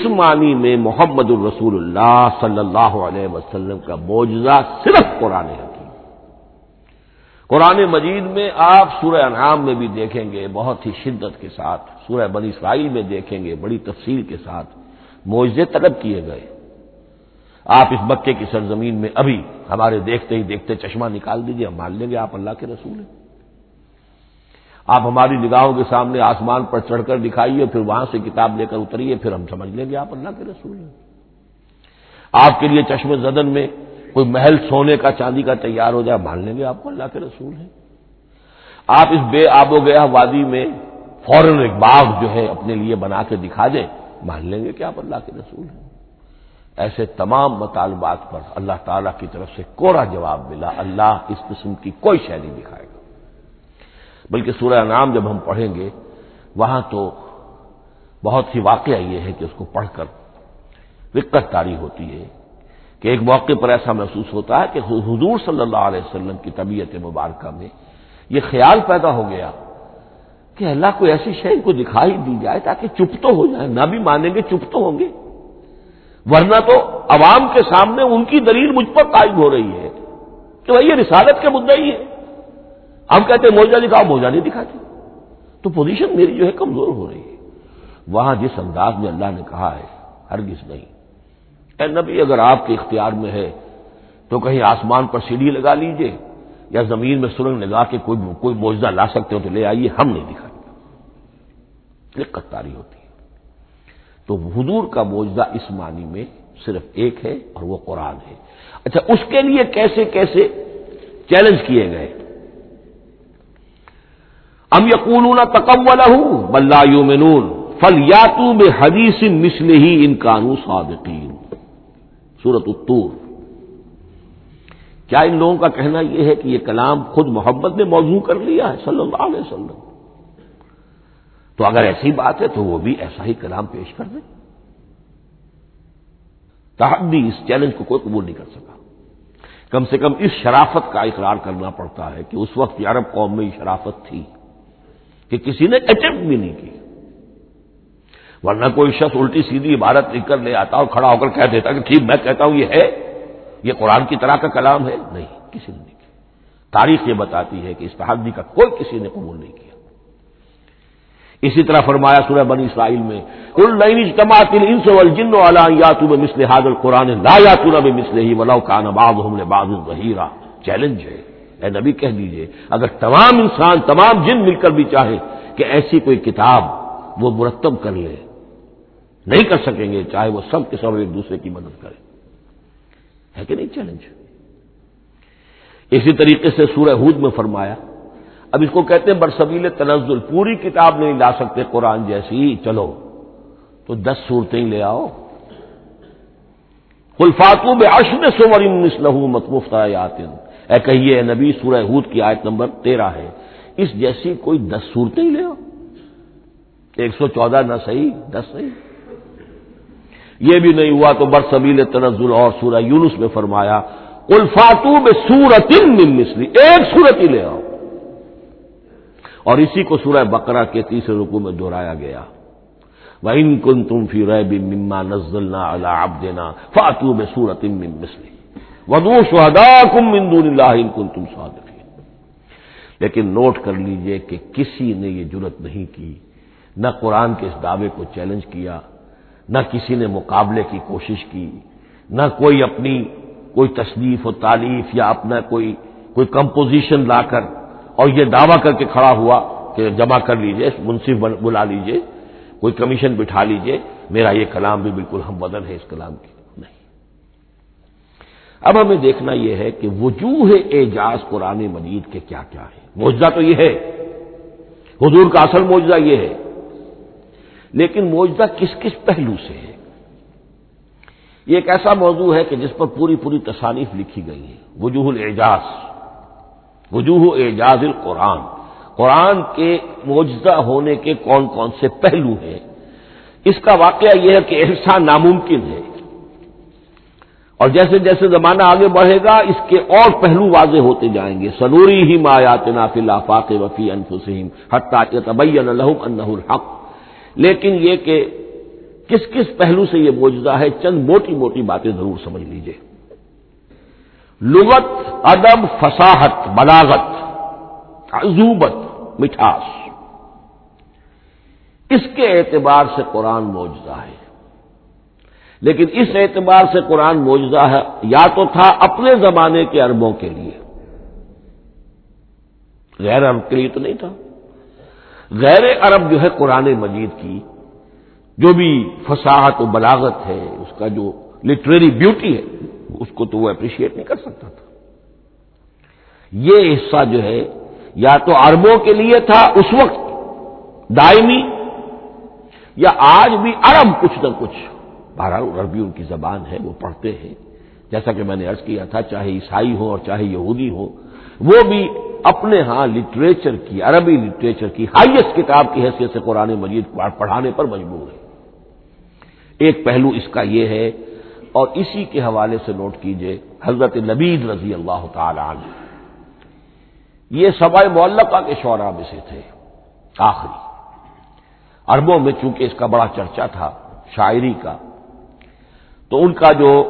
اس معنی میں محمد الرسول اللہ صلی اللہ علیہ وسلم کا معجزہ صرف قرآن حکیم۔ قرآن مجید میں آپ سورہ انعام میں بھی دیکھیں گے بہت ہی شدت کے ساتھ، سورہ بنی اسرائیل میں دیکھیں گے بڑی تفصیل کے ساتھ معجزے طلب کیے گئے۔ آپ اس مکے کی سرزمین میں ابھی ہمارے دیکھتے ہی دیکھتے چشمہ نکال دیجیے ہم مان لیں گے آپ اللہ کے رسول ہیں۔ آپ ہماری نگاہوں کے سامنے آسمان پر چڑھ کر دکھائیے، پھر وہاں سے کتاب لے کر اتریے، پھر ہم سمجھ لیں گے آپ اللہ کے رسول ہیں۔ آپ کے لیے چشم زدن میں کوئی محل سونے کا، چاندی کا تیار ہو جائے، مان لیں گے آپ کو اللہ کے رسول ہیں۔ آپ اس بے آب و گیا وادی میں فوراً ایک باغ جو ہے اپنے لیے بنا کے دکھا دیں مان لیں گے کہ آپ اللہ کے رسول ہیں۔ ایسے تمام مطالبات پر اللہ تعالی کی طرف سے کوڑا جواب ملا، اللہ اس قسم کی کوئی شے نہیں دکھائے گا۔ بلکہ سورہ نام جب ہم پڑھیں گے، وہاں تو بہت ہی واقعہ یہ ہے کہ اس کو پڑھ کر وقت تاری ہوتی ہے کہ ایک موقع پر ایسا محسوس ہوتا ہے کہ حضور صلی اللہ علیہ وسلم کی طبیعت مبارکہ میں یہ خیال پیدا ہو گیا کہ اللہ کو ایسی شے کو دکھائی دی جائے تاکہ چپ تو ہو جائے نہ بھی مانیں گے چپ تو ہوں گے۔ ورنہ تو عوام کے سامنے ان کی دلیل مجھ پر قائم ہو رہی ہے کہ بھائی یہ رسالت کے مدعا ہی ہے۔ ہم کہتے ہیں موجہ دکھاؤ، موجہ نہیں دکھاتے۔ تو پوزیشن میری جو ہے کمزور ہو رہی ہے۔ وہاں جس انداز میں اللہ نے کہا ہے، ہرگز نہیں۔ اے نبی، اگر آپ کے اختیار میں ہے، تو کہیں آسمان پر سیڑھی لگا لیجیے، یا زمین میں سرنگ لگا کے کوئی کوئی موجودہ لا سکتے ہو تو لے آئیے، ہم نہیں دکھائیں گے قطاری ہوتی ہے۔ تو حضور کا موجودہ اس معنی میں صرف ایک ہے اور وہ قرآن ہے۔ اچھا اس کے لیے کیسے کیسے چیلنج کیے گئے؟ ام یقون تکول بلا یومنون فل یاتو میں حدیث مسل ہی ان قانو صادقین۔ سورت اتور کیا ان لوگوں کا کہنا یہ ہے کہ یہ کلام خود محبت نے موضوع کر لیا ہے صلی اللہ علیہ وسلم؟ تو اگر ایسی بات ہے تو وہ بھی ایسا ہی کلام پیش کر دیں۔ تحدی اس چیلنج کو کوئی قبول نہیں کر سکا۔ کم سے کم اس شرافت کا اقرار کرنا پڑتا ہے کہ اس وقت عرب قوم میں یہ شرافت تھی۔ کہ کسی نے اٹمپٹ بھی نہیں کی۔ ورنہ کوئی شخص الٹی سیدھی عبارت لکھ کر لے آتا اور کھڑا ہو کر کہہ دیتا کہ ٹھیک میں کہتا ہوں یہ ہے، یہ قرآن کی طرح کا کلام ہے۔ نہیں، کسی نے نہیں کیا۔ تاریخ یہ بتاتی ہے کہ اس تحدی کا کوئی کسی نے قبول نہیں کیا۔ اسی طرح فرمایا سورہ بنی اسرائیل میں کل نئی اجتماعت انس والا یا تو مسل حاضر قرآن لا یا تو نہ مسل ہی ولو کان بعض ہم نے ظہیرہ چیلنج ہے۔ اے نبی کہہ دیجیے، اگر تمام انسان، تمام جن مل کر بھی چاہے کہ ایسی کوئی کتاب وہ مرتب کر لے، نہیں کر سکیں گے چاہے وہ سب کے سب ایک دوسرے کی مدد کرے۔ ہے کہ نہیں چیلنج اسی طریقے سے سورہ ہود میں فرمایا، اب اس کو کہتے ہیں برسبیل تنزل، پوری کتاب نہیں لا سکتے، قرآن جیسی چلو، تو دس صورتیں لے آؤ۔ الفاطو میں اشن سور مسلح متمفت یاتن اے کہیے نبی، سورہ ہود کی آیت نمبر تیرہ ہے۔ اس جیسی کوئی دس صورتیں لے آؤ۔ ایک سو چودہ نہ صحیح، دس صحیح۔ یہ بھی نہیں ہوا تو برسبیل تنزل اور سورہ یونس میں فرمایا الفاتو میں سورت مسلی ایک صورت ہی لے آؤ۔ اور اسی کو سورہ بقرہ کے تیسرے رکو میں دہرایا گیا۔ وہ ان کن تم فی ریب مما نزلنا اللہ آپ دینا فاتو میں سورت مسلی ودو شہدا کم مندون اللہ کن تم سواد لیکن نوٹ کر لیجیے کہ کسی نے یہ جرت نہیں کی، نہ قرآن کے اس دعوے کو چیلنج کیا، نہ کسی نے مقابلے کی کوشش کی، نہ کوئی اپنی کوئی تصنیف و تعلیف یا اپنا کوئی کوئی کمپوزیشن لا کر اور یہ دعویٰ کر کے کھڑا ہوا کہ جمع کر لیجیے، منصف بلا لیجیے، کوئی کمیشن بٹھا لیجیے۔ میرا یہ کلام بھی بالکل ہم بدن ہے اس کلام کی۔ اب ہمیں دیکھنا یہ ہے کہ وجوہ اعجاز قرآن مجید کے کیا کیا ہے موجودہ تو یہ ہے۔ حضور کا اصل موجودہ یہ ہے۔ لیکن موجودہ کس کس پہلو سے ہے؟ یہ ایک ایسا موضوع ہے کہ جس پر پوری پوری تصانیف لکھی گئی ہے وجوہ الاعجاز۔ وجوہ اعجاز القرآن۔ قرآن کے موجودہ ہونے کے کون کون سے پہلو ہیں؟ اس کا واقعہ یہ ہے کہ احسان ناممکن ہے۔ اور جیسے جیسے زمانہ آگے بڑھے گا، اس کے اور پہلو واضح ہوتے جائیں گے۔ سنوری ہی مایات نافی آفاق وفی انفسم حتیٰ طبی الحم الحق۔ لیکن یہ کہ کس کس پہلو سے یہ موجودہ ہے، چند موٹی موٹی باتیں ضرور سمجھ لیجیے۔ لغت، ادب، فصاحت، بلاغت، عزوبت، مٹھاس۔ اس کے اعتبار سے قرآن موجودہ ہے۔ لیکن اس اعتبار سے قرآن موجودہ ہے، یا تو تھا اپنے زمانے کے اربوں کے لیے۔ غیر عرب کے لیے تو نہیں تھا۔ غیر عرب جو ہے قرآن مجید کی، جو بھی فصاحت و بلاغت ہے، اس کا جو لٹریری بیوٹی ہے، اس کو تو وہ اپریشیٹ نہیں کر سکتا تھا۔ یہ حصہ جو ہے، یا تو عربوں کے لیے تھا اس وقت، دائمی، یا آج بھی عرب کچھ نہ کچھ۔ بہرحال عربی ان کی زبان ہے، وہ پڑھتے ہیں۔ جیسا کہ میں نے ارض کیا تھا، چاہے عیسائی ہو اور چاہے یہودی ہو وہ بھی اپنے ہاں لٹریچر کی، عربی لٹریچر کی ہائیسٹ کتاب کی حیثیت سے قرآن مجید پڑھانے پر مجبور ہے ایک پہلو اس کا یہ ہے، اور اسی کے حوالے سے نوٹ کیجیے حضرت نبید رضی اللہ تعالی عنہ۔ یہ سبائے معلقہ کے شعرا میں سے تھے۔ آخری۔ عربوں میں چونکہ اس کا بڑا چرچا تھا، شاعری کا تو ان کا جو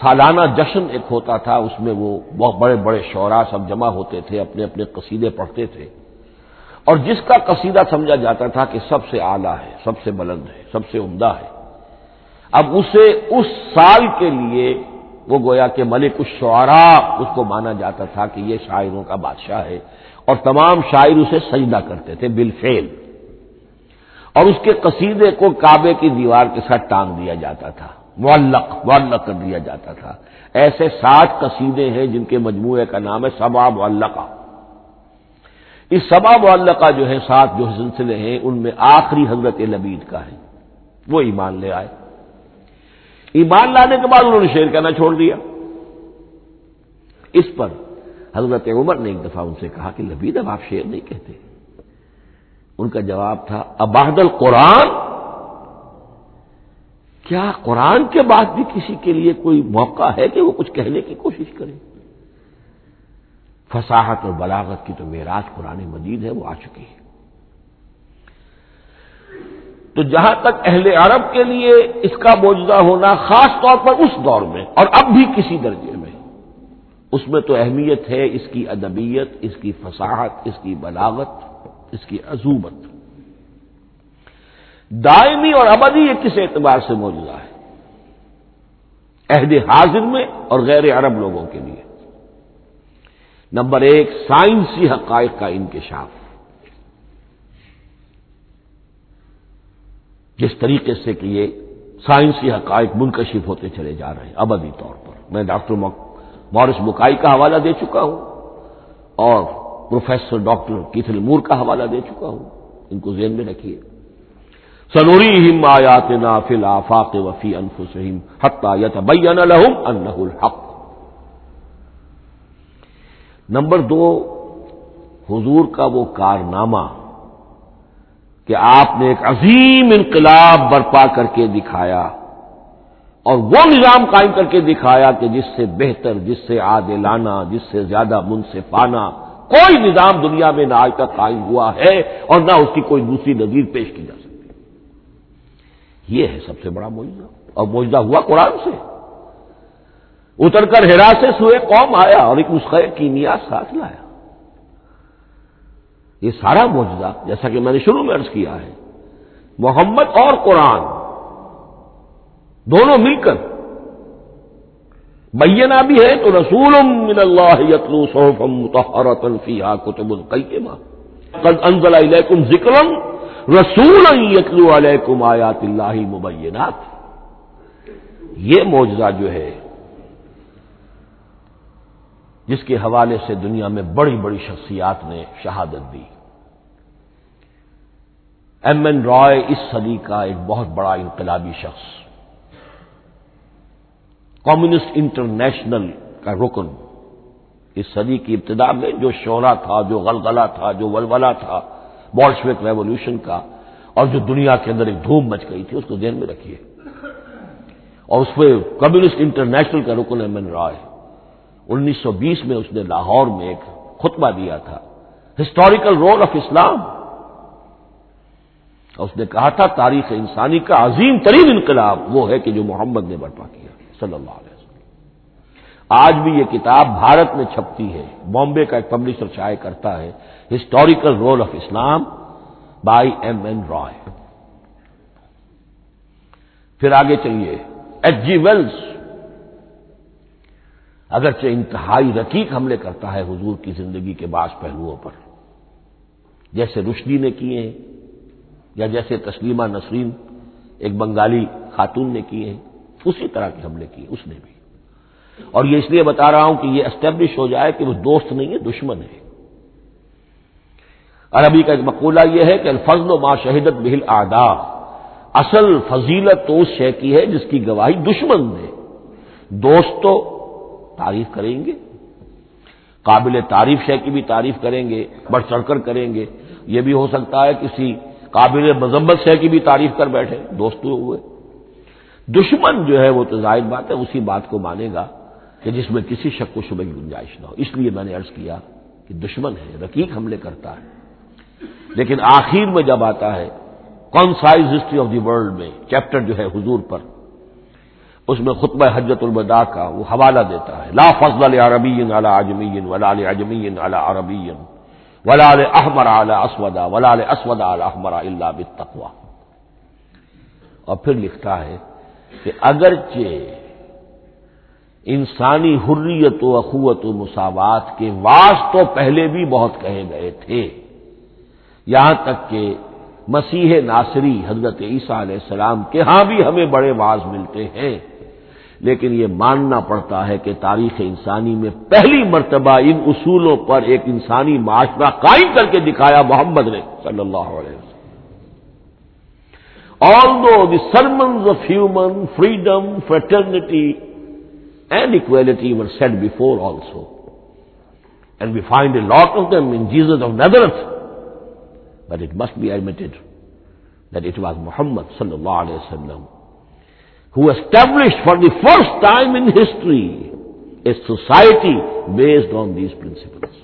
سالانہ جشن ایک ہوتا تھا، اس میں وہ بہت بڑے بڑے شعرا سب جمع ہوتے تھے، اپنے اپنے قصیدے پڑھتے تھے۔ اور جس کا قصیدہ سمجھا جاتا تھا کہ سب سے اعلیٰ ہے، سب سے بلند ہے، سب سے عمدہ ہے۔ اب اسے اس سال کے لیے وہ گویا کہ ملک الشعراء اس کو مانا جاتا تھا کہ یہ شاعروں کا بادشاہ ہے۔ اور تمام شاعر اسے سجدہ کرتے تھے بالفعل۔ اور اس کے قصیدے کو کعبے کی دیوار کے ساتھ ٹانگ دیا جاتا تھا۔ معلق معلق کر دیا جاتا تھا۔ ایسے سات قصیدے ہیں جن کے مجموعے کا نام ہے سبا معلقہ۔ اس سبا معلقہ جو ہے سات جو سلسلے ہیں، ان میں آخری حضرت لبید کا ہے۔ وہ ایمان لے آئے۔ ایمان لانے کے بعد انہوں نے شیر کہنا چھوڑ دیا۔ اس پر حضرت عمر نے ایک دفعہ ان سے کہا کہ لبید، اب آپ شیر نہیں کہتے۔ ان کا جواب تھا اباہد القرآن کیا قرآن کے بعد بھی کسی کے لیے کوئی موقع ہے کہ وہ کچھ کہنے کی کوشش کرے؟ فصاحت اور بلاغت کی تو میراث قرآن مجید ہے، وہ آ چکی ہے۔ تو جہاں تک اہل عرب کے لیے اس کا موجودہ ہونا، خاص طور پر اس دور میں اور اب بھی کسی درجے میں، اس میں تو اہمیت ہے اس کی ادبیت، اس کی فصاحت، اس کی بلاغت، اس کی عزوبت دائمی اور ابدی یہ کس اعتبار سے موجودہ ہے؟ عہد حاضر میں اور غیر عرب لوگوں کے لیے۔ نمبر ایک، سائنسی حقائق کا انکشاف۔ جس طریقے سے کہ یہ سائنسی حقائق منکشف ہوتے چلے جا رہے ہیں، ابدی طور پر۔ میں ڈاکٹر مورس بکائی کا حوالہ دے چکا ہوں اور پروفیسر ڈاکٹر کیتھل مور کا حوالہ دے چکا ہوں۔ ان کو ذہن میں رکھیے۔ سنوری ہم آیات نافل آفاق وفی انفسم حتیت بین الحم انہ الحق. نمبر دو، حضور کا وہ کارنامہ کہ آپ نے ایک عظیم انقلاب برپا کر کے دکھایا اور وہ نظام قائم کر کے دکھایا کہ جس سے بہتر، جس سے عادلانہ جس سے زیادہ منصفانہ کوئی نظام دنیا میں نہ آج تک قائم ہوا ہے اور نہ اس کی کوئی دوسری نظیر پیش کی جا سکتی۔ یہ ہے سب سے بڑا معجزہ اور معجزہ ہوا قرآن سے۔ اتر کر ہرا سے سوئے قوم آیا اور ایک نسخہ کیمیا ساتھ لایا۔ یہ سارا معجزہ، جیسا کہ میں نے شروع میں عرض کیا ہے، محمد اور قرآن دونوں مل کر۔ بینا بھی ہے تو رسول من اللہ یتلو صحفا متحرتا فیہا کتب القیمہ۔ قد انزل الیکم ذکرا رسول یتلو علیکم آیات اللہ مبینات۔ یہ معجزہ جو ہے، جس کے حوالے سے دنیا میں بڑی بڑی شخصیات نے شہادت دی۔ ایم این رائے اس صدی کا ایک بہت بڑا انقلابی شخص۔ کمیونسٹ انٹرنیشنل کا رکن۔ اس صدی کی ابتدا میں جو شعرا تھا، جو غلغلہ تھا، جو ولولہ تھا بالشوک ریولیوشن کا اور جو دنیا کے اندر ایک دھوم مچ گئی تھی، اس کو ذہن میں رکھیے۔ اور اس پہ کمیونسٹ انٹرنیشنل کا رکن ایم این رائے۔ انیس سو بیس میں اس نے لاہور میں ایک خطبہ دیا تھا۔ ہسٹوریکل رول آف اسلام اور اس نے کہا تھا، تاریخ انسانی کا عظیم ترین انقلاب وہ ہے کہ جو محمد نے برپا کیا، صلی اللہ علیہ وسلم۔ آج بھی یہ کتاب بھارت میں چھپتی ہے، بامبے کا ایک پبلشر شائع کرتا ہے historical role of Islam by M N Roy پھر آگے چلیے ایچ جی ویلس اگرچہ انتہائی رقیق حملے کرتا ہے حضور کی زندگی کے بعض پہلوؤں پر، جیسے رشدی نے کیے ہیں، یا جیسے تسلیمہ نسرین ایک بنگالی خاتون نے کیے ہیں، اسی طرح کے حملے کیے، اس نے بھی۔ اور یہ اس لیے بتا رہا ہوں کہ یہ اسٹیبلش ہو جائے کہ وہ دوست نہیں ہے، دشمن ہے۔ عربی کا ایک مقولہ یہ ہے کہ الفضل و ما شہدت بہل آدا اصل فضیلت تو اس شے کی ہے جس کی گواہی دشمن دے دوست تو تعریف کریں گے، قابل تعریف شے کی بھی تعریف کریں گے، بڑھ چڑھ کر کریں گے۔ یہ بھی ہو سکتا ہے کسی قابل مذمت شے کی بھی تعریف کر بیٹھے، دوست ہوئے۔ دشمن جو ہے وہ تو ظاہر بات ہے، اسی بات کو مانے گا۔ کہ جس میں کسی شک و شبہ کی گنجائش نہ ہو۔ اس لیے میں نے عرض کیا کہ دشمن ہے، رقیق حملے کرتا ہے۔ لیکن آخر میں جب آتا ہے concise history of the world میں؟ چیپٹر جو ہے حضور پر، اس میں خطبہ حجت البدا کا وہ حوالہ دیتا ہے۔ لا فضل عربی اعلی ولال اجمی اعلی عربی ولال احمر اعلی اسودا ولال اسودا اعلی احمر اللہ بالتقوی۔ اور پھر لکھتا ہے کہ اگرچہ انسانی حریت و اخوت و مساوات کے واس تو پہلے بھی بہت کہے گئے تھے۔ یہاں تک کہ مسیح ناصری حضرت عیسیٰ علیہ السلام کے ہاں بھی ہمیں بڑے واز ملتے ہیں۔ لیکن یہ ماننا پڑتا ہے کہ تاریخ انسانی میں پہلی مرتبہ ان اصولوں پر ایک انسانی معاشرہ قائم کر کے دکھایا محمد نے صلی اللہ علیہ وسلم۔ Although the sermons of human freedom, and equality were set before also and we find a lot of them in Jesus of Nazareth but it must be admitted that it was Muhammad صلی اللہ علیہ وسلم who for the first time in history a society based on these principles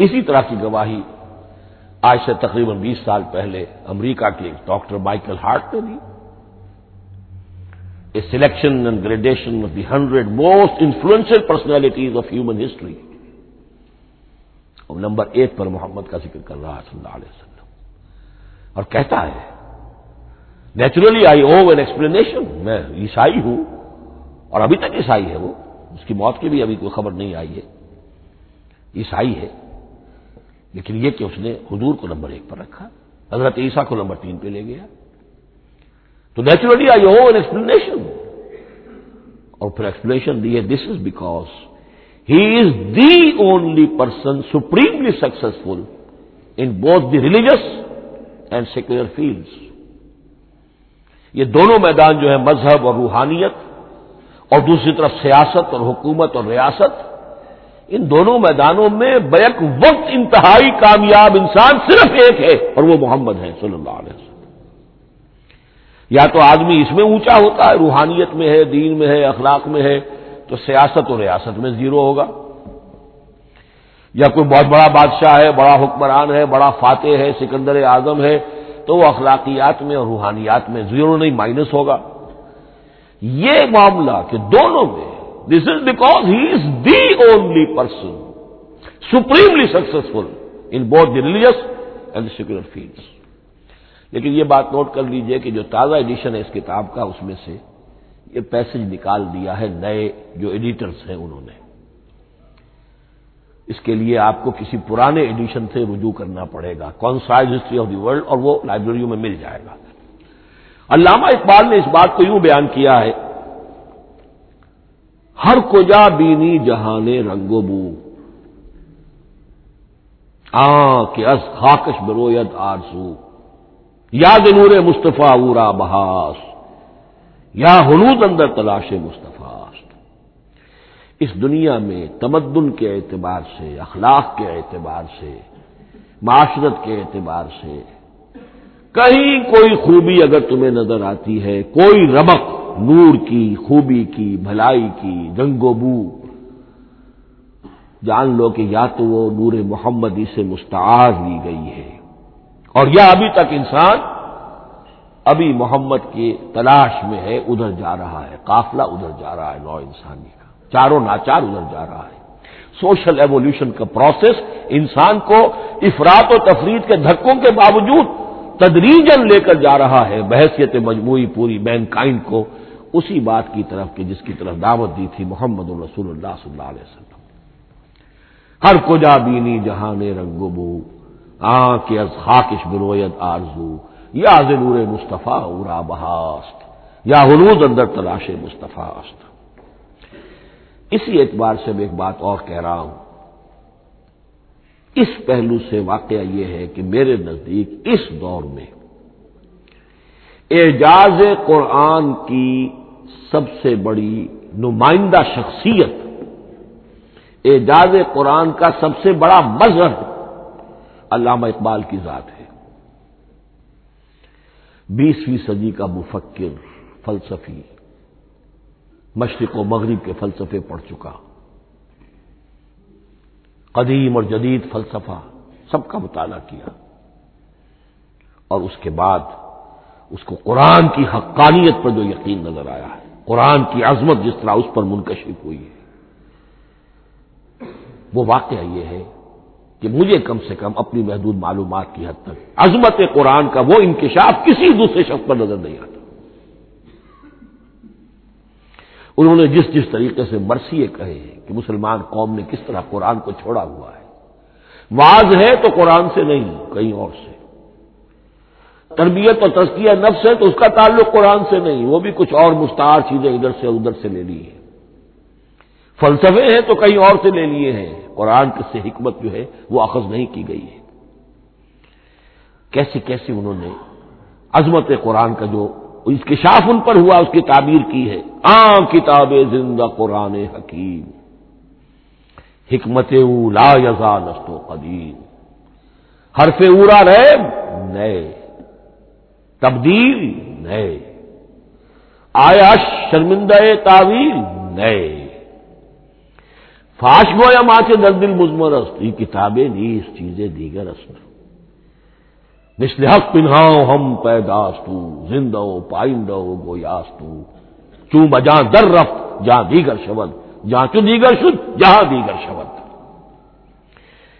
اسی طرح کی گواہی آج سے تقریباً بیس سال پہلے امریکہ کے ایک ڈاکٹر مائیکل ہارٹ نے دی a selection and gradation of the hundred most influential personalities of human history اور نمبر ایک پر محمد کا ذکر کر رہا صلی اللہ علیہ وسلم۔ اور کہتا ہے naturally I owe an explanation میں عیسائی ہوں، اور ابھی تک عیسائی ہے وہ۔ اس کی موت کی بھی ابھی کوئی خبر نہیں آئی ہے۔ عیسائی ہے، لیکن یہ کہ اس نے حضور کو نمبر ایک پر رکھا۔ حضرت عیسیٰ کو نمبر تین پہ لے گیا۔ تو naturally I owe an explanation اور پھر ایکسپلینیشن دی ہے this is because he is the only person supremely successful in both the religious and secular fields یہ دونوں میدان جو ہے مذہب اور روحانیت، اور دوسری طرف سیاست اور حکومت اور ریاست، ان دونوں میدانوں میں بیک وقت انتہائی کامیاب انسان صرف ایک ہے، اور وہ محمد ہے، صلی اللہ علیہ وسلم۔ یا تو آدمی اس میں اونچا ہوتا ہے، روحانیت میں ہے، دین میں ہے، اخلاق میں ہے، تو سیاست اور ریاست میں زیرو ہوگا۔ یا کوئی بہت بڑا بادشاہ ہے، بڑا حکمران ہے، بڑا فاتح ہے، سکندر اعظم ہے، تو وہ اخلاقیات میں اور روحانیات میں زیرو نہیں، مائنس ہوگا۔ یہ معاملہ کہ دونوں میں this is because he is the only person supremely successful in both the religious and secular fields لیکن یہ بات نوٹ کر لیجیے کہ جو تازہ ایڈیشن ہے اس کتاب کا، اس میں سے یہ پیسج نکال دیا ہے نئے جو ایڈیٹرس ہیں انہوں نے۔ اس کے لیے آپ کو کسی پرانے ایڈیشن سے رجوع کرنا پڑے گا۔ Concise history of the world اور وہ لائبریریوں میں مل جائے گا۔ علامہ اقبال نے اس بات کو یوں بیان کیا ہے، ہر کجا بینی جہانے رنگ و بو۔ آ کہ از خاکش برویت آرسو یا نور مصطفیٰ اورا بہاس یا ہنود اندر تلاش مصطفیٰ اس دنیا میں تمدن کے اعتبار سے، اخلاق کے اعتبار سے، معاشرت کے اعتبار سے کہیں کوئی خوبی اگر تمہیں نظر آتی ہے، کوئی رمق نور کی، خوبی کی، بھلائی کی رنگ و بو، جان لو کہ یا تو وہ نور محمدی سے مستعار لی گئی ہے۔ اور یہ ابھی تک انسان ابھی محمد کی تلاش میں ہے، ادھر جا رہا ہے، قافلہ ادھر جا رہا ہے نو انسانی کا، چاروں ناچار ادھر جا رہا ہے۔ سوشل ایوولوشن کا پروسیس انسان کو افراد و تفرید کے دھکوں کے باوجود تدریجن لے کر جا رہا ہے۔ بحثیت مجموعی پوری مین کائنڈ کو اسی بات کی طرف کہ جس کی طرف دعوت دی تھی محمد الرسول اللہ صلی اللہ علیہ وسلم۔ ہر کو جا بینی جہان رنگ بو۔ از خاکش برویت آرزو، یا ضرور مصطفیٰ اورا بہاست یا حلوز اندر تلاش مصطفیٰ است. اسی اعتبار سے میں ایک بات اور کہہ رہا ہوں۔ اس پہلو سے واقعہ یہ ہے کہ میرے نزدیک اس دور میں اعجاز قرآن کی سب سے بڑی نمائندہ شخصیت اعجاز قرآن کا سب سے بڑا مذہب علامہ اقبال کی ذات ہے۔ بیسویں صدی کا مفکر، فلسفی، مشرق و مغرب کے فلسفے پڑھ چکا۔ قدیم اور جدید فلسفہ سب کا مطالعہ کیا۔ اور اس کے بعد اس کو قرآن کی حقانیت پر جو یقین نظر آیا ہے، قرآن کی عظمت جس طرح اس پر منکشف ہوئی ہے، وہ واقعہ یہ ہے کہ مجھے کم سے کم اپنی محدود معلومات کی حد تک عظمت قرآن کا وہ انکشاف کسی دوسرے شخص پر نظر نہیں آتا۔ انہوں نے جس جس طریقے سے مرثیے کہے ہیں کہ مسلمان قوم نے کس طرح قرآن کو چھوڑا ہوا ہے۔ واز ہے تو قرآن سے نہیں، کہیں اور سے۔ تربیت اور تزکیہ نفس ہے تو اس کا تعلق قرآن سے نہیں، وہ بھی کچھ اور مستعار چیزیں ادھر سے ادھر سے لے لی ہیں۔ فلسفے ہیں تو کہیں اور سے لے لیے ہیں۔ قرآن سے حکمت جو ہے وہ اخذ نہیں کی گئی ہے۔ کیسے کیسے انہوں نے عظمت قرآن کا جو انکشاف ان پر ہوا، اس کی تعبیر کی ہے۔ عام کتاب زندہ قرآن حکیم۔ حکمت او لا یزا نست و قدیم۔ حرف اورا رہے، نئے۔ تبدیل، نئے۔ آیا شرمندہ تعویل، نئے۔ فاش گویا ماں سے دل مزمرست یہ کتابیں نیس چیزیں دیگر است. مثل حق پنہاؤ ہم پیداستو زندہ پائندہ گو یاستو چوں بجاں در رفت جہاں دیگر شبد جہاں چو دیگر شد جہاں دیگر شبد